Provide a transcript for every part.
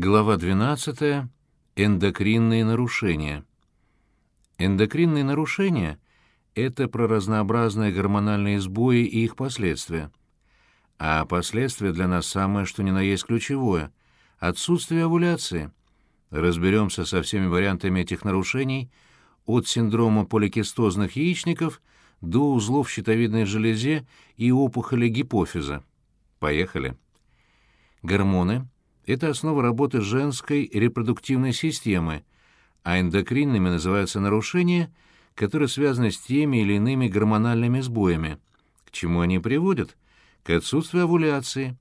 Глава 12. Эндокринные нарушения. Эндокринные нарушения — это про разнообразные гормональные сбои и их последствия. А последствия для нас самое, что ни на есть ключевое — отсутствие овуляции. Разберемся со всеми вариантами этих нарушений от синдрома поликистозных яичников до узлов щитовидной железе и опухоли гипофиза. Поехали. Гормоны — это основа работы женской репродуктивной системы, а эндокринными называются нарушения, которые связаны с теми или иными гормональными сбоями. К чему они приводят? К отсутствию овуляции.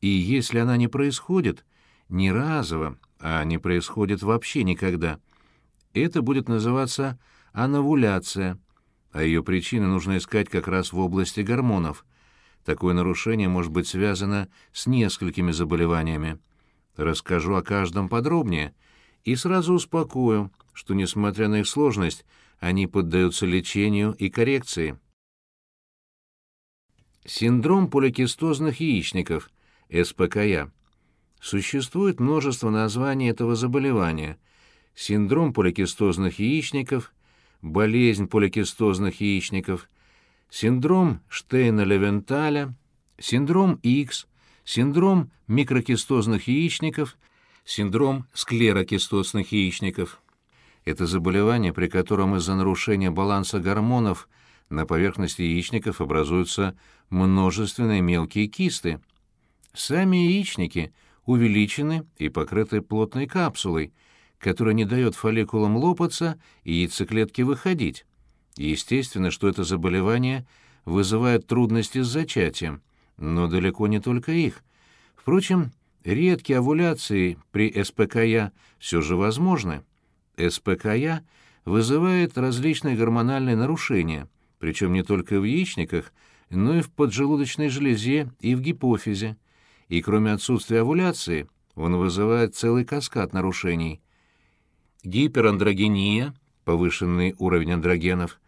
И если она не происходит, не разово, а не происходит вообще никогда, это будет называться ановуляция, а ее причины нужно искать как раз в области гормонов — Такое нарушение может быть связано с несколькими заболеваниями. Расскажу о каждом подробнее и сразу успокою, что, несмотря на их сложность, они поддаются лечению и коррекции. Синдром поликистозных яичников, СПКЯ. Существует множество названий этого заболевания. Синдром поликистозных яичников, болезнь поликистозных яичников – синдром Штейна-Левенталя, синдром X, синдром микрокистозных яичников, синдром склерокистозных яичников. Это заболевание, при котором из-за нарушения баланса гормонов на поверхности яичников образуются множественные мелкие кисты. Сами яичники увеличены и покрыты плотной капсулой, которая не дает фолликулам лопаться и яйцеклетке выходить. Естественно, что это заболевание вызывает трудности с зачатием, но далеко не только их. Впрочем, редкие овуляции при СПКЯ все же возможны. СПКЯ вызывает различные гормональные нарушения, причем не только в яичниках, но и в поджелудочной железе и в гипофизе. И кроме отсутствия овуляции, он вызывает целый каскад нарушений. Гиперандрогения, повышенный уровень андрогенов,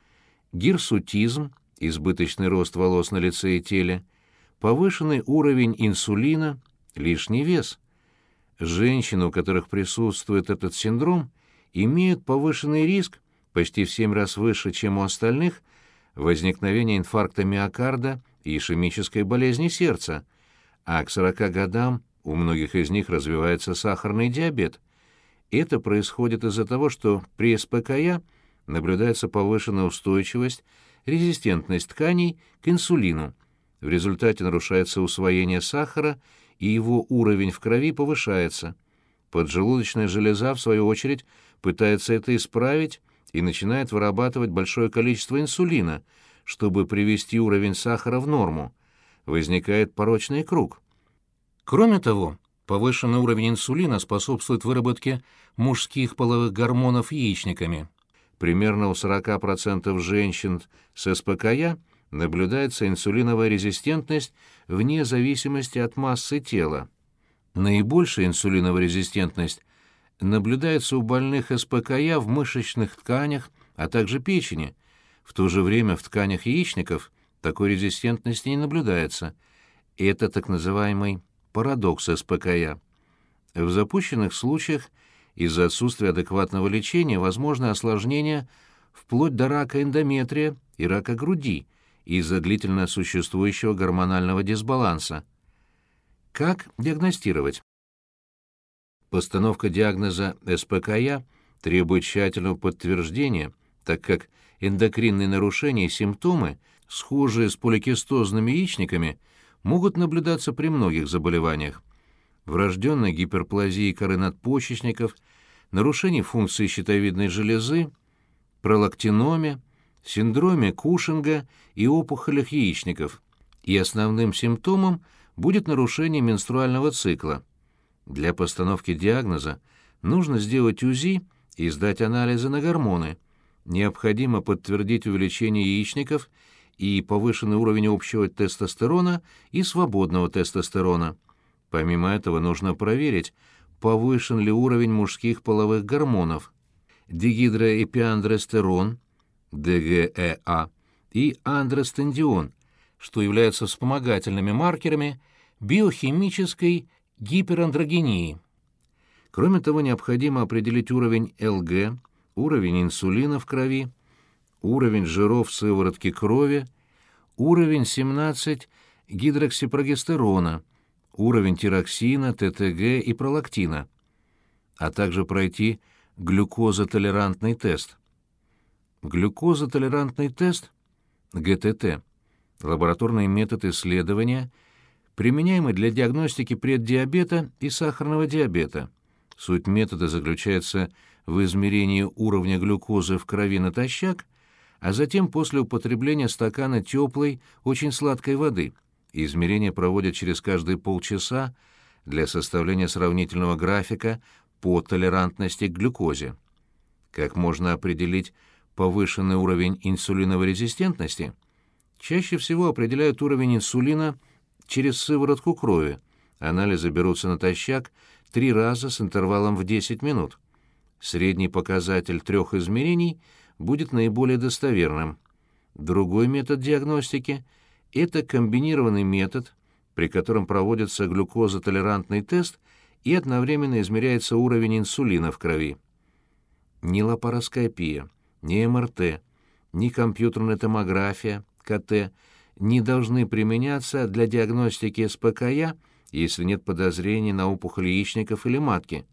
гирсутизм, избыточный рост волос на лице и теле, повышенный уровень инсулина, лишний вес. Женщины, у которых присутствует этот синдром, имеют повышенный риск, почти в 7 раз выше, чем у остальных, возникновения инфаркта миокарда и ишемической болезни сердца, а к 40 годам у многих из них развивается сахарный диабет. Это происходит из-за того, что при СПКЯ – наблюдается повышенная устойчивость, резистентность тканей к инсулину. В результате нарушается усвоение сахара, и его уровень в крови повышается. Поджелудочная железа, в свою очередь, пытается это исправить и начинает вырабатывать большое количество инсулина, чтобы привести уровень сахара в норму. Возникает порочный круг. Кроме того, повышенный уровень инсулина способствует выработке мужских половых гормонов яичниками примерно у 40% женщин с СПКЯ наблюдается инсулиновая резистентность вне зависимости от массы тела. Наибольшая инсулиновая резистентность наблюдается у больных СПКЯ в мышечных тканях, а также печени. В то же время в тканях яичников такой резистентности не наблюдается. Это так называемый парадокс СПКЯ. В запущенных случаях из-за отсутствия адекватного лечения возможны осложнения вплоть до рака эндометрия и рака груди из-за длительно существующего гормонального дисбаланса. Как диагностировать? Постановка диагноза СПКЯ требует тщательного подтверждения, так как эндокринные нарушения и симптомы, схожие с поликистозными яичниками, могут наблюдаться при многих заболеваниях врожденной гиперплазии коры надпочечников, нарушении функции щитовидной железы, пролактиноме, синдроме Кушинга и опухолях яичников. И основным симптомом будет нарушение менструального цикла. Для постановки диагноза нужно сделать УЗИ и сдать анализы на гормоны. Необходимо подтвердить увеличение яичников и повышенный уровень общего тестостерона и свободного тестостерона. Помимо этого нужно проверить, повышен ли уровень мужских половых гормонов дигидроэпиандростерон, ДГЭА, и андростендион, что являются вспомогательными маркерами биохимической гиперандрогении. Кроме того, необходимо определить уровень ЛГ, уровень инсулина в крови, уровень жиров в сыворотке крови, уровень 17 гидроксипрогестерона, уровень тироксина, ТТГ и пролактина, а также пройти глюкозотолерантный тест. Глюкозотолерантный тест, ГТТ, лабораторный метод исследования, применяемый для диагностики преддиабета и сахарного диабета. Суть метода заключается в измерении уровня глюкозы в крови натощак, а затем после употребления стакана теплой, очень сладкой воды. Измерения проводят через каждые полчаса для составления сравнительного графика по толерантности к глюкозе. Как можно определить повышенный уровень инсулиновой резистентности? Чаще всего определяют уровень инсулина через сыворотку крови. Анализы берутся натощак три раза с интервалом в 10 минут. Средний показатель трех измерений будет наиболее достоверным. Другой метод диагностики – это комбинированный метод, при котором проводится глюкозотолерантный тест и одновременно измеряется уровень инсулина в крови. Ни лапароскопия, ни МРТ, ни компьютерная томография, КТ не должны применяться для диагностики СПКЯ, если нет подозрений на опухоль яичников или матки.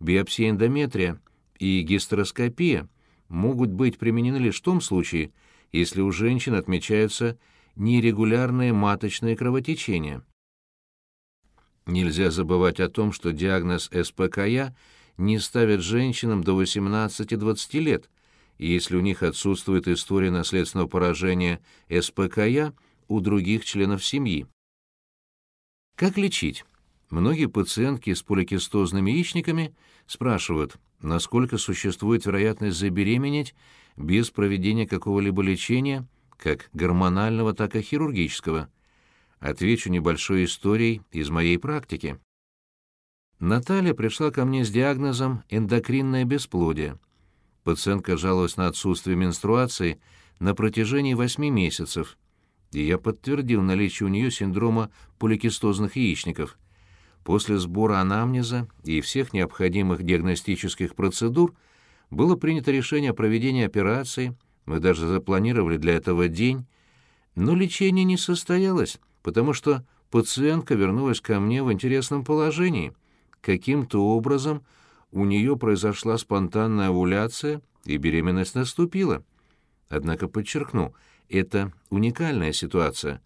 Биопсия эндометрия и гистероскопия могут быть применены лишь в том случае, если у женщин отмечаются нерегулярные маточные кровотечения. Нельзя забывать о том, что диагноз СПКЯ не ставят женщинам до 18-20 лет, если у них отсутствует история наследственного поражения СПКЯ у других членов семьи. Как лечить? Многие пациентки с поликистозными яичниками спрашивают, насколько существует вероятность забеременеть без проведения какого-либо лечения, как гормонального, так и хирургического. Отвечу небольшой историей из моей практики. Наталья пришла ко мне с диагнозом эндокринное бесплодие. Пациентка жаловалась на отсутствие менструации на протяжении 8 месяцев – и я подтвердил наличие у нее синдрома поликистозных яичников. После сбора анамнеза и всех необходимых диагностических процедур было принято решение о проведении операции, мы даже запланировали для этого день, но лечение не состоялось, потому что пациентка вернулась ко мне в интересном положении. Каким-то образом у нее произошла спонтанная овуляция, и беременность наступила. Однако, подчеркну, это уникальная ситуация,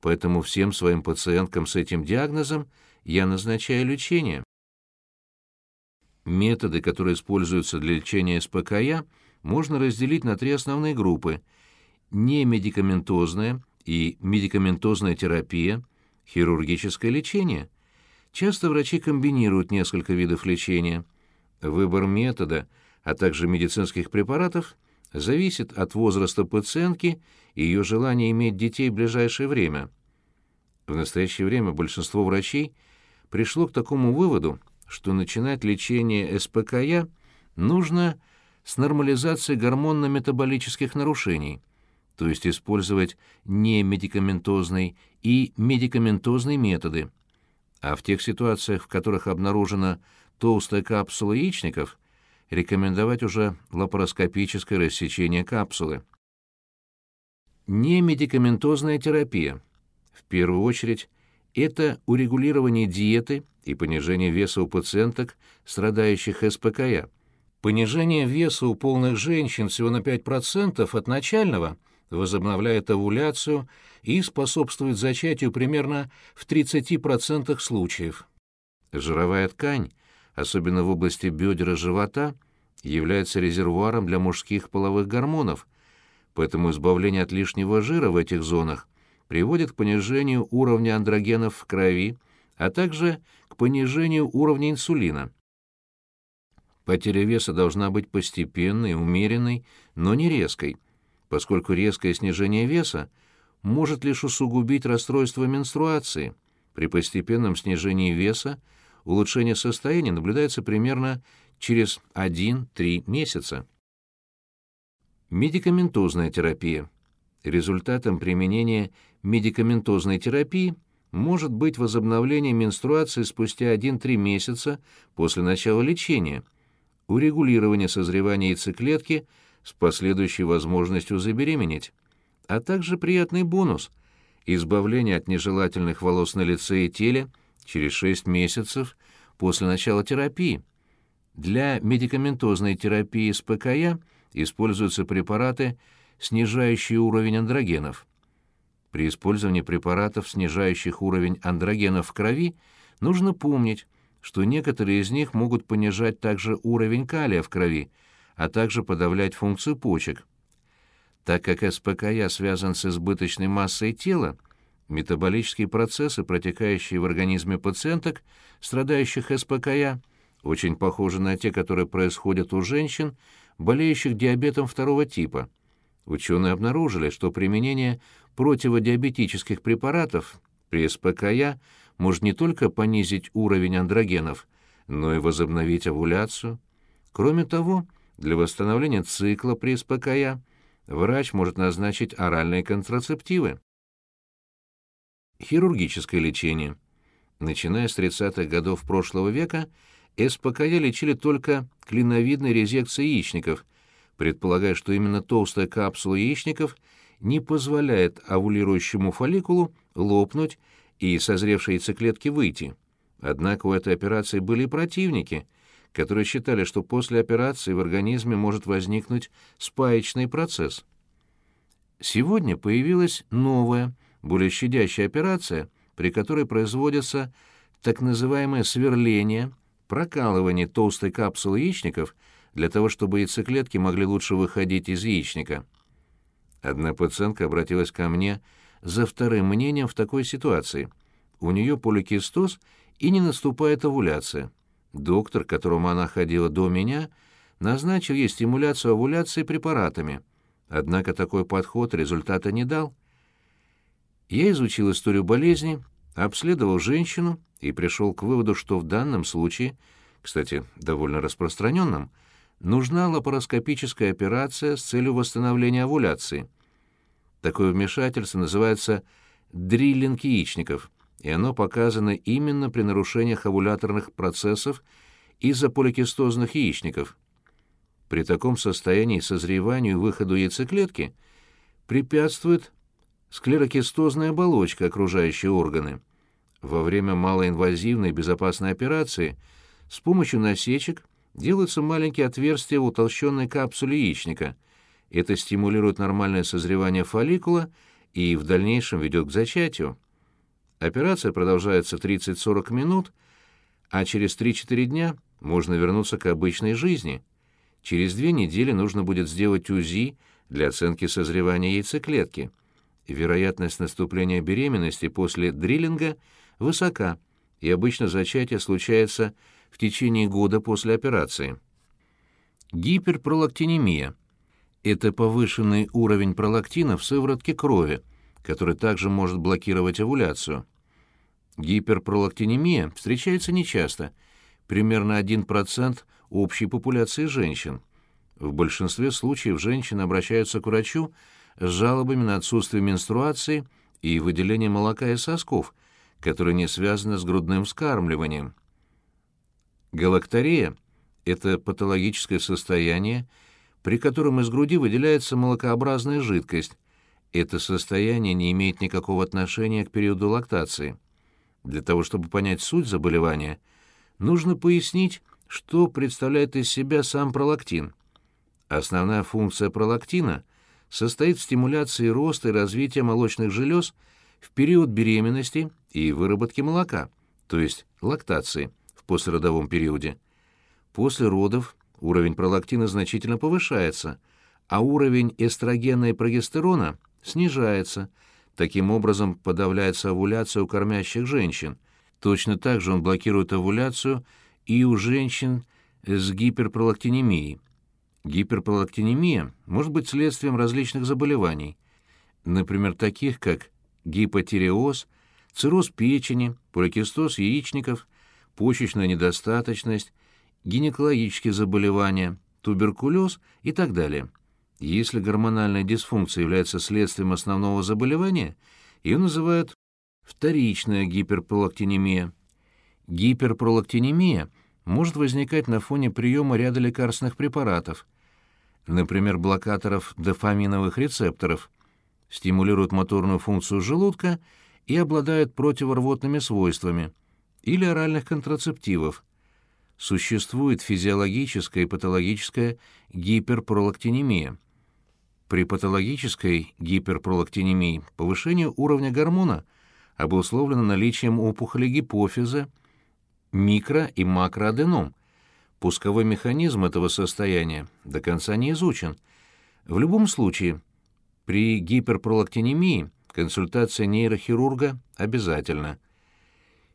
поэтому всем своим пациенткам с этим диагнозом я назначаю лечение. Методы, которые используются для лечения СПКЯ, можно разделить на три основные группы – немедикаментозная и медикаментозная терапия, хирургическое лечение. Часто врачи комбинируют несколько видов лечения. Выбор метода, а также медицинских препаратов зависит от возраста пациентки и ее желания иметь детей в ближайшее время. В настоящее время большинство врачей пришло к такому выводу, что начинать лечение СПКЯ нужно с нормализации гормонно-метаболических нарушений, то есть использовать не медикаментозный и медикаментозные методы. А в тех ситуациях, в которых обнаружена толстая капсула яичников – рекомендовать уже лапароскопическое рассечение капсулы. Немедикаментозная терапия. В первую очередь, это урегулирование диеты и понижение веса у пациенток, страдающих СПКЯ. Понижение веса у полных женщин всего на 5% от начального возобновляет овуляцию и способствует зачатию примерно в 30% случаев. Жировая ткань – особенно в области бедер и живота, является резервуаром для мужских половых гормонов, поэтому избавление от лишнего жира в этих зонах приводит к понижению уровня андрогенов в крови, а также к понижению уровня инсулина. Потеря веса должна быть постепенной, умеренной, но не резкой, поскольку резкое снижение веса может лишь усугубить расстройство менструации. При постепенном снижении веса улучшение состояния наблюдается примерно через 1-3 месяца. Медикаментозная терапия. Результатом применения медикаментозной терапии может быть возобновление менструации спустя 1-3 месяца после начала лечения, урегулирование созревания яйцеклетки с последующей возможностью забеременеть, а также приятный бонус – избавление от нежелательных волос на лице и теле через 6 месяцев после начала терапии. Для медикаментозной терапии с ПКЯ используются препараты, снижающие уровень андрогенов. При использовании препаратов, снижающих уровень андрогенов в крови, нужно помнить, что некоторые из них могут понижать также уровень калия в крови, а также подавлять функцию почек. Так как СПКЯ связан с избыточной массой тела, метаболические процессы, протекающие в организме пациенток, страдающих СПКЯ, очень похожи на те, которые происходят у женщин, болеющих диабетом второго типа. Ученые обнаружили, что применение противодиабетических препаратов при СПКЯ может не только понизить уровень андрогенов, но и возобновить овуляцию. Кроме того, для восстановления цикла при СПКЯ врач может назначить оральные контрацептивы. Хирургическое лечение. Начиная с 30-х годов прошлого века, СПКЯ лечили только клиновидной резекцией яичников, предполагая, что именно толстая капсула яичников – не позволяет овулирующему фолликулу лопнуть и созревшей яйцеклетке выйти. Однако у этой операции были противники, которые считали, что после операции в организме может возникнуть спаечный процесс. Сегодня появилась новая, более щадящая операция, при которой производится так называемое сверление, прокалывание толстой капсулы яичников для того, чтобы яйцеклетки могли лучше выходить из яичника. Одна пациентка обратилась ко мне за вторым мнением в такой ситуации. У нее поликистоз и не наступает овуляция. Доктор, к которому она ходила до меня, назначил ей стимуляцию овуляции препаратами. Однако такой подход результата не дал. Я изучил историю болезни, обследовал женщину и пришел к выводу, что в данном случае, кстати, довольно распространенном, нужна лапароскопическая операция с целью восстановления овуляции. Такое вмешательство называется дриллинг яичников, и оно показано именно при нарушениях овуляторных процессов из-за поликистозных яичников. При таком состоянии созреванию и выходу яйцеклетки препятствует склерокистозная оболочка, окружающие органы. Во время малоинвазивной безопасной операции с помощью насечек – делаются маленькие отверстия в утолщенной капсуле яичника. Это стимулирует нормальное созревание фолликула и в дальнейшем ведет к зачатию. Операция продолжается 30-40 минут, а через 3-4 дня можно вернуться к обычной жизни. Через две недели нужно будет сделать УЗИ для оценки созревания яйцеклетки. Вероятность наступления беременности после дриллинга высока, и обычно зачатие случается в течение года после операции. Гиперпролактинемия – это повышенный уровень пролактина в сыворотке крови, который также может блокировать овуляцию. Гиперпролактинемия встречается нечасто, примерно 1% общей популяции женщин. В большинстве случаев женщины обращаются к врачу с жалобами на отсутствие менструации и выделение молока из сосков, которые не связаны с грудным вскармливанием. Галактория – это патологическое состояние, при котором из груди выделяется молокообразная жидкость. Это состояние не имеет никакого отношения к периоду лактации. Для того, чтобы понять суть заболевания, нужно пояснить, что представляет из себя сам пролактин. Основная функция пролактина состоит в стимуляции роста и развития молочных желез в период беременности и выработки молока, то есть лактации – послеродовом периоде. После родов уровень пролактина значительно повышается, а уровень эстрогена и прогестерона снижается. Таким образом подавляется овуляция у кормящих женщин. Точно так же он блокирует овуляцию и у женщин с гиперпролактинемией. Гиперпролактинемия может быть следствием различных заболеваний, например, таких как гипотиреоз, цирроз печени, поликистоз яичников, почечная недостаточность, гинекологические заболевания, туберкулез и так далее. Если гормональная дисфункция является следствием основного заболевания, ее называют Вторичная гиперпролактинемия. Гиперпролактинемия может возникать на фоне приема ряда лекарственных препаратов, например, блокаторов дофаминовых рецепторов, стимулируют моторную функцию желудка и обладают противорвотными свойствами, или оральных контрацептивов. Существует физиологическая и патологическая гиперпролактинемия. При патологической гиперпролактинемии повышение уровня гормона обусловлено наличием опухоли гипофиза, микро- и макроаденом. Пусковой механизм этого состояния до конца не изучен. В любом случае, при гиперпролактинемии консультация нейрохирурга обязательна.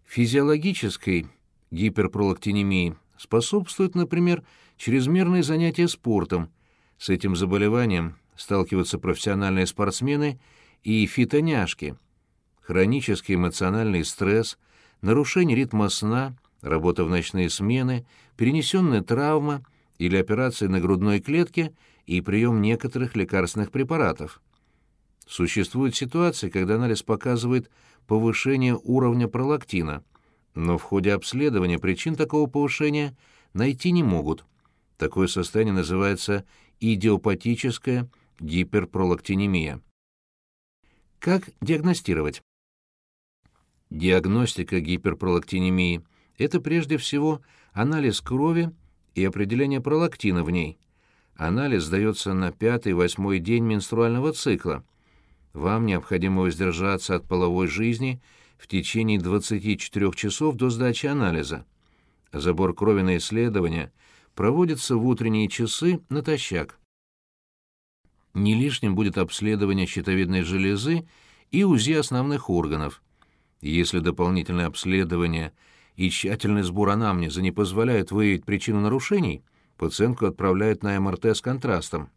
Физиологической гиперпролактинемии способствует, например, чрезмерное занятие спортом. С этим заболеванием сталкиваются профессиональные спортсмены и фитоняшки. Хронический эмоциональный стресс, нарушение ритма сна, работа в ночные смены, перенесенная травма или операция на грудной клетке и прием некоторых лекарственных препаратов. Существуют ситуации, когда анализ показывает повышение уровня пролактина, но в ходе обследования причин такого повышения найти не могут. Такое состояние называется идиопатическая гиперпролактинемия. Как диагностировать? Диагностика гиперпролактинемии – это прежде всего анализ крови и определение пролактина в ней. Анализ сдается на пятый-восьмой день менструального цикла. Вам необходимо воздержаться от половой жизни в течение 24 часов до сдачи анализа. Забор крови на исследование проводится в утренние часы натощак не лишним будет обследование щитовидной железы и УЗИ основных органов. Если дополнительное обследование и тщательный сбор анамнеза не позволяют выявить причину нарушений, пациентку отправляют на МРТ с контрастом.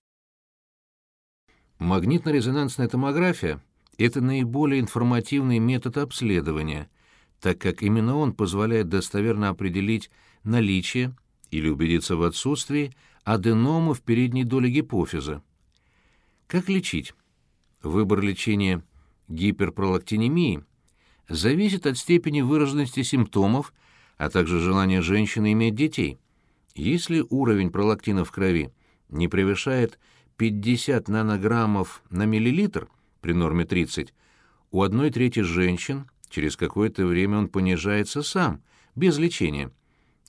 Магнитно-резонансная томография – это наиболее информативный метод обследования, так как именно он позволяет достоверно определить наличие или убедиться в отсутствии аденома в передней доле гипофиза. Как лечить? Выбор лечения гиперпролактинемии зависит от степени выраженности симптомов, а также желания женщины иметь детей. Если уровень пролактина в крови не превышает 50 нанограммов на миллилитр при норме 30, у одной трети женщин через какое-то время он понижается сам, без лечения.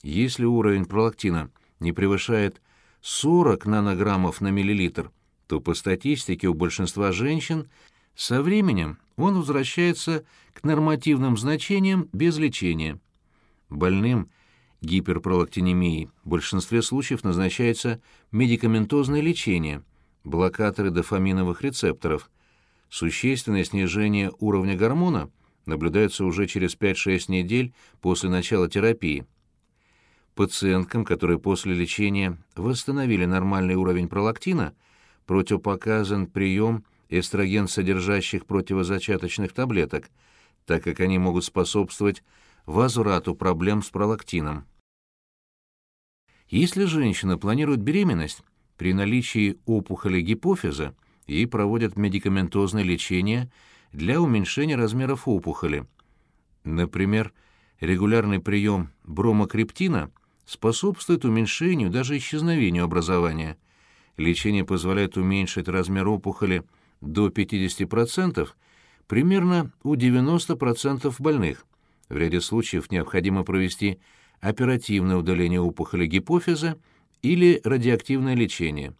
Если уровень пролактина не превышает 40 нанограммов на миллилитр, то по статистике у большинства женщин со временем он возвращается к нормативным значениям без лечения. Больным гиперпролактинемией в большинстве случаев назначается медикаментозное лечение, блокаторы дофаминовых рецепторов. Существенное снижение уровня гормона наблюдается уже через 5-6 недель после начала терапии. Пациенткам, которые после лечения восстановили нормальный уровень пролактина, противопоказан прием эстроген содержащих противозачаточных таблеток, так как они могут способствовать возврату проблем с пролактином. Если женщина планирует беременность, при наличии опухоли гипофиза ей проводят медикаментозное лечение для уменьшения размеров опухоли. Например, регулярный прием бромокриптина способствует уменьшению, даже исчезновению образования – лечение позволяет уменьшить размер опухоли до 50%, примерно у 90% больных. В ряде случаев необходимо провести оперативное удаление опухоли гипофиза или радиоактивное лечение.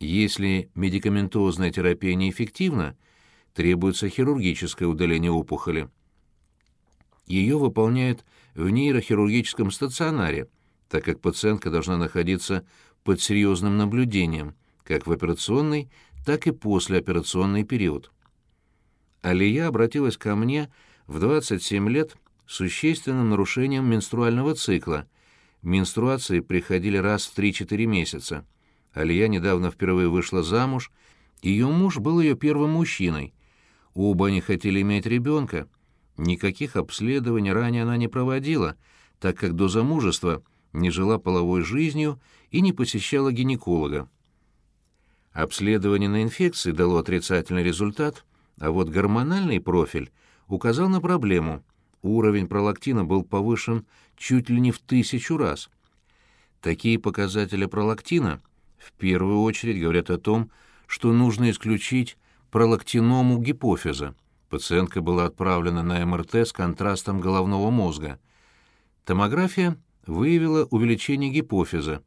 Если медикаментозная терапия неэффективна, требуется хирургическое удаление опухоли. Ее выполняют в нейрохирургическом стационаре, так как пациентка должна находиться под серьезным наблюдением, как в операционный, так и послеоперационный период. Алия обратилась ко мне в 27 лет с существенным нарушением менструального цикла. Менструации приходили раз в 3-4 месяца. Алия недавно впервые вышла замуж, ее муж был ее первым мужчиной. Оба они хотели иметь ребенка. Никаких обследований ранее она не проводила, так как до замужества – не жила половой жизнью и не посещала гинеколога. Обследование на инфекции дало отрицательный результат, а вот гормональный профиль указал на проблему. Уровень пролактина был повышен чуть ли не в тысячу раз. Такие показатели пролактина в первую очередь говорят о том, что нужно исключить пролактиному гипофиза. Пациентка была отправлена на МРТ с контрастом головного мозга. Томография выявила увеличение гипофиза.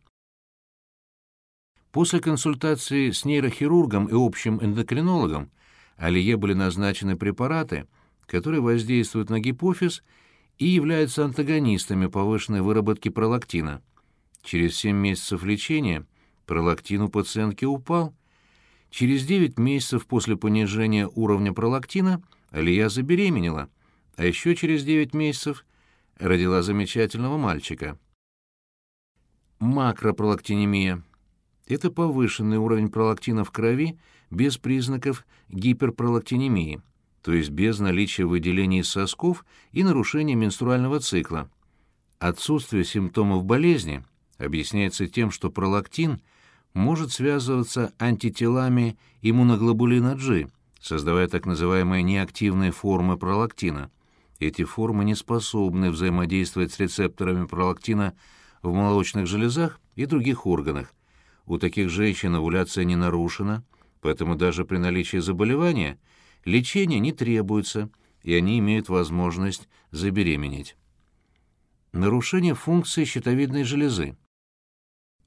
После консультации с нейрохирургом и общим эндокринологом Алие были назначены препараты, которые воздействуют на гипофиз и являются антагонистами повышенной выработки пролактина. Через 7 месяцев лечения пролактин у пациентки упал. Через 9 месяцев после понижения уровня пролактина Алия забеременела, а еще через 9 месяцев родила замечательного мальчика. Макропролактинемия – это повышенный уровень пролактина в крови без признаков гиперпролактинемии, то есть без наличия выделений из сосков и нарушения менструального цикла. Отсутствие симптомов болезни объясняется тем, что пролактин может связываться антителами иммуноглобулина G, создавая так называемые неактивные формы пролактина. Эти формы не способны взаимодействовать с рецепторами пролактина в молочных железах и других органах. У таких женщин овуляция не нарушена, поэтому даже при наличии заболевания лечение не требуется, и они имеют возможность забеременеть. Нарушение функции щитовидной железы.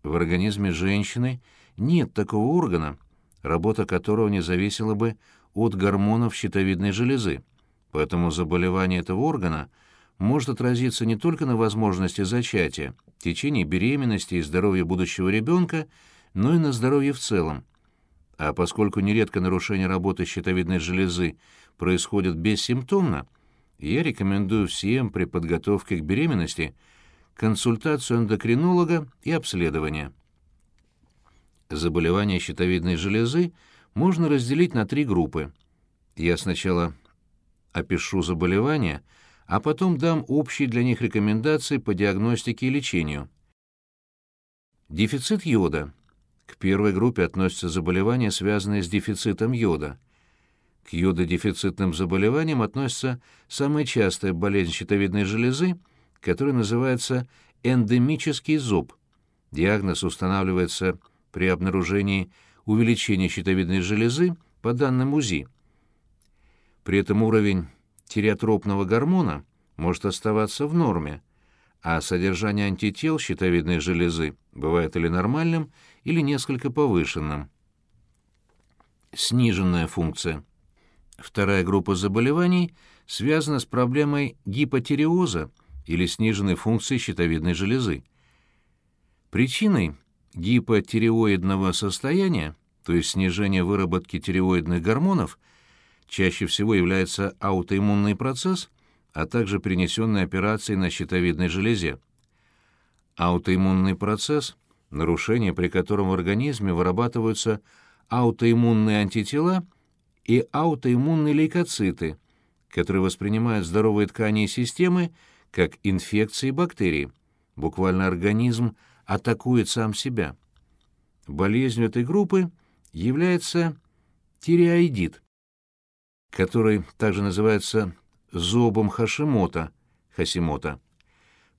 В организме женщины нет такого органа, работа которого не зависела бы от гормонов щитовидной железы, поэтому заболевание этого органа может отразиться не только на возможности зачатия, течении беременности и здоровье будущего ребенка, но и на здоровье в целом. А поскольку нередко нарушение работы щитовидной железы происходит бессимптомно, я рекомендую всем при подготовке к беременности консультацию эндокринолога и обследование. Заболевания щитовидной железы можно разделить на три группы. Я сначала опишу заболевания, а потом дам общие для них рекомендации по диагностике и лечению. Дефицит йода. К первой группе относятся заболевания, связанные с дефицитом йода. К йододефицитным заболеваниям относится самая частая болезнь щитовидной железы, которая называется эндемический зоб. Диагноз устанавливается при обнаружении увеличения щитовидной железы по данным УЗИ. При этом уровень тиреотропного гормона может оставаться в норме, а содержание антител щитовидной железы бывает или нормальным, или несколько повышенным. Сниженная функция. Вторая группа заболеваний связана с проблемой гипотиреоза или сниженной функции щитовидной железы. Причиной гипотиреоидного состояния, то есть снижения выработки тиреоидных гормонов, чаще всего является аутоиммунный процесс, а также принесенные операции на щитовидной железе. Аутоиммунный процесс – нарушение, при котором в организме вырабатываются аутоиммунные антитела и аутоиммунные лейкоциты, которые воспринимают здоровые ткани и системы как инфекции и бактерии. Буквально организм – атакует сам себя. Болезнью этой группы является тиреоидит, который также называется зобом Хашимота, Хасимота.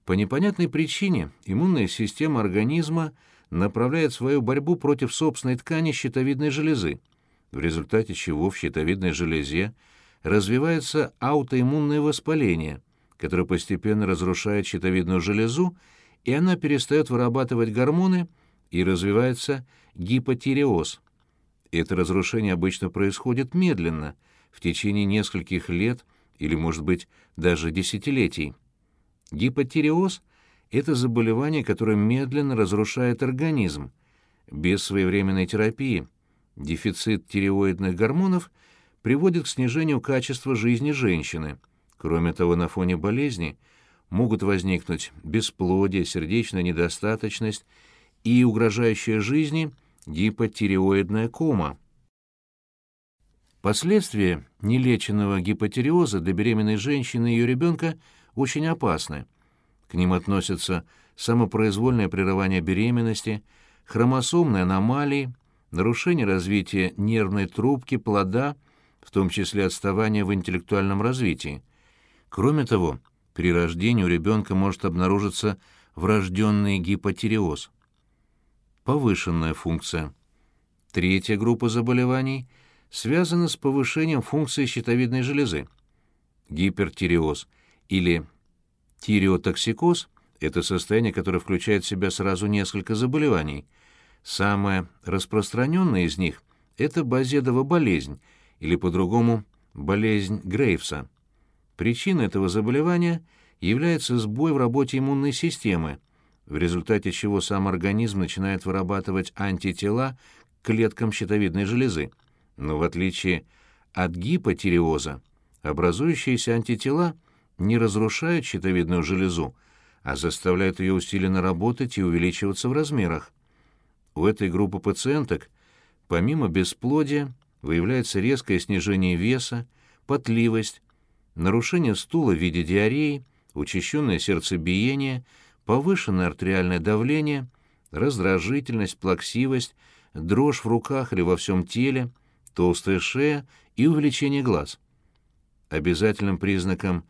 По непонятной причине иммунная система организма направляет свою борьбу против собственной ткани щитовидной железы, в результате чего в щитовидной железе развивается аутоиммунное воспаление, которое постепенно разрушает щитовидную железу и она перестает вырабатывать гормоны, и развивается гипотиреоз. Это разрушение обычно происходит медленно, в течение нескольких лет или, может быть, даже десятилетий. Гипотиреоз – это заболевание, которое медленно разрушает организм. Без своевременной терапии дефицит тиреоидных гормонов приводит к снижению качества жизни женщины. Кроме того, на фоне болезни – могут возникнуть бесплодие, сердечная недостаточность и угрожающая жизни гипотиреоидная кома. Последствия нелеченного гипотиреоза для беременной женщины и ее ребенка очень опасны. К ним относятся самопроизвольное прерывание беременности, хромосомные аномалии, нарушение развития нервной трубки плода в том числе отставание в интеллектуальном развитии. Кроме того, при рождении у ребенка может обнаружиться врожденный гипотиреоз. Повышенная функция. Третья группа заболеваний связана с повышением функции щитовидной железы. Гипертиреоз или тиреотоксикоз – это состояние, которое включает в себя сразу несколько заболеваний. Самое распространенное из них – это базедова болезнь, или по-другому болезнь Грейвса. Причиной этого заболевания является сбой в работе иммунной системы, в результате чего сам организм начинает вырабатывать антитела к клеткам щитовидной железы. Но в отличие от гипотиреоза, образующиеся антитела не разрушают щитовидную железу, а заставляют ее усиленно работать и увеличиваться в размерах. У этой группы пациенток, помимо бесплодия, выявляется резкое снижение веса, потливость, нарушение стула в виде диареи, учащенное сердцебиение, повышенное артериальное давление, раздражительность, плаксивость, дрожь в руках или во всем теле, толстая шея и увеличение глаз. Обязательным признаком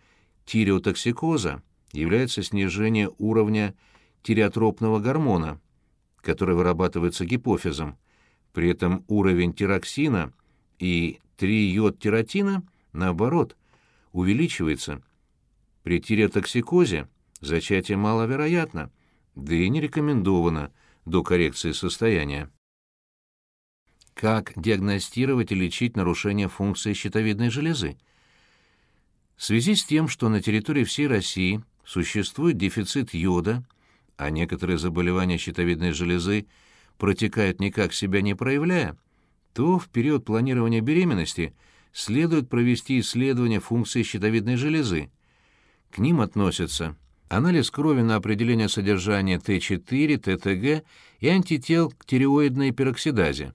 тиреотоксикоза является снижение уровня тиреотропного гормона, который вырабатывается гипофизом. При этом уровень тироксина и 3-йод-тиротина, наоборот, увеличивается. При тиреотоксикозе зачатие маловероятно, да и не рекомендовано до коррекции состояния. Как диагностировать и лечить нарушение функции щитовидной железы? В связи с тем, что на территории всей России существует дефицит йода, а некоторые заболевания щитовидной железы протекают никак себя не проявляя, то в период планирования беременности следует провести исследование функции щитовидной железы. К ним относятся анализ крови на определение содержания Т4, ТТГ и антител к тиреоидной пероксидазе.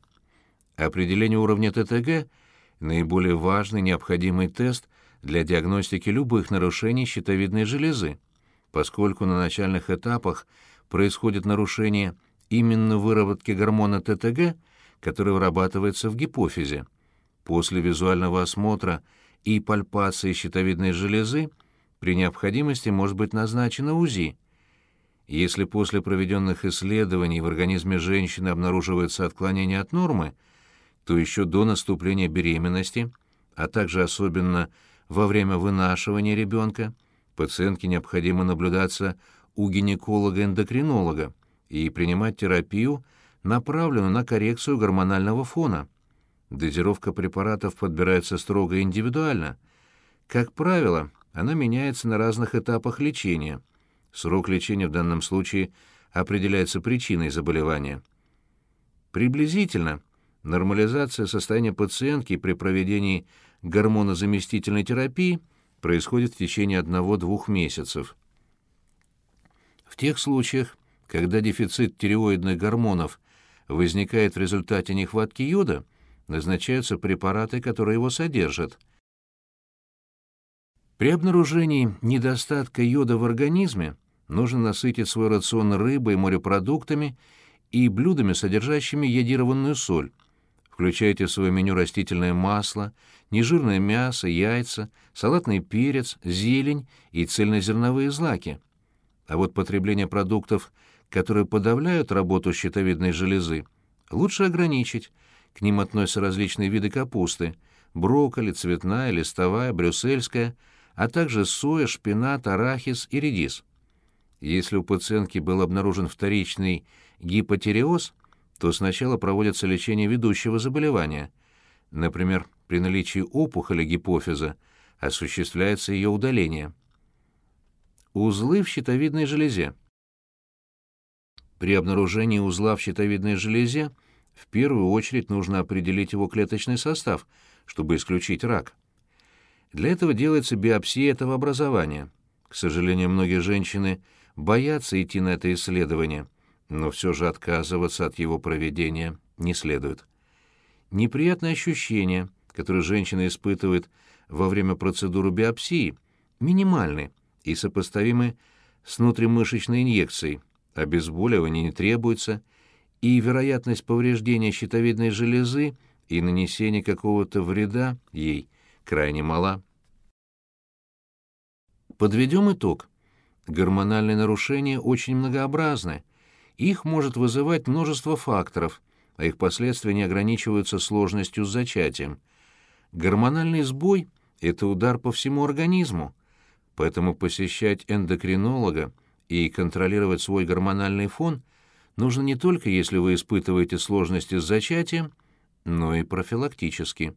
Определение уровня ТТГ – наиболее важный необходимый тест для диагностики любых нарушений щитовидной железы, поскольку на начальных этапах происходит нарушение именно выработки гормона ТТГ, который вырабатывается в гипофизе. После визуального осмотра и пальпации щитовидной железы при необходимости может быть назначено УЗИ. Если после проведенных исследований в организме женщины обнаруживается отклонение от нормы, то еще до наступления беременности, а также особенно во время вынашивания ребенка, пациентке необходимо наблюдаться у гинеколога-эндокринолога и принимать терапию, направленную на коррекцию гормонального фона. Дозировка препаратов подбирается строго индивидуально. Как правило, она меняется на разных этапах лечения. Срок лечения в данном случае определяется причиной заболевания. Приблизительно Нормализация состояния пациентки при проведении гормонозаместительной терапии происходит в течение одного-двух месяцев. В тех случаях, когда дефицит тиреоидных гормонов возникает в результате нехватки йода, назначаются препараты, которые его содержат. При обнаружении недостатка йода в организме нужно насытить свой рацион рыбой, морепродуктами и блюдами, содержащими йодированную соль, Включайте в свое меню растительное масло, нежирное мясо, яйца, салатный перец, зелень и цельнозерновые злаки. А вот потребление продуктов, которые подавляют работу щитовидной железы, лучше ограничить. К ним относятся различные виды капусты – брокколи, цветная, листовая, брюссельская, а также соя, шпинат, арахис и редис. Если у пациентки был обнаружен вторичный гипотиреоз – то сначала проводится лечение ведущего заболевания. Например, при наличии опухоли гипофиза осуществляется ее удаление. Узлы в щитовидной железе. При обнаружении узла в щитовидной железе в первую очередь нужно определить его клеточный состав, чтобы исключить рак. Для этого делается биопсия этого образования. К сожалению, многие женщины боятся идти на это исследование – но все же отказываться от его проведения не следует. Неприятные ощущения, которые женщина испытывает во время процедуры биопсии, минимальны и сопоставимы с внутримышечной инъекцией, обезболивание не требуется, и вероятность повреждения щитовидной железы и нанесение какого-то вреда ей крайне мала. Подведем итог. Гормональные нарушения очень многообразны. Их может вызывать множество факторов, а их последствия не ограничиваются сложностью с зачатием. Гормональный сбой – это удар по всему организму, поэтому посещать эндокринолога и контролировать свой гормональный фон нужно не только если вы испытываете сложности с зачатием, но и профилактически.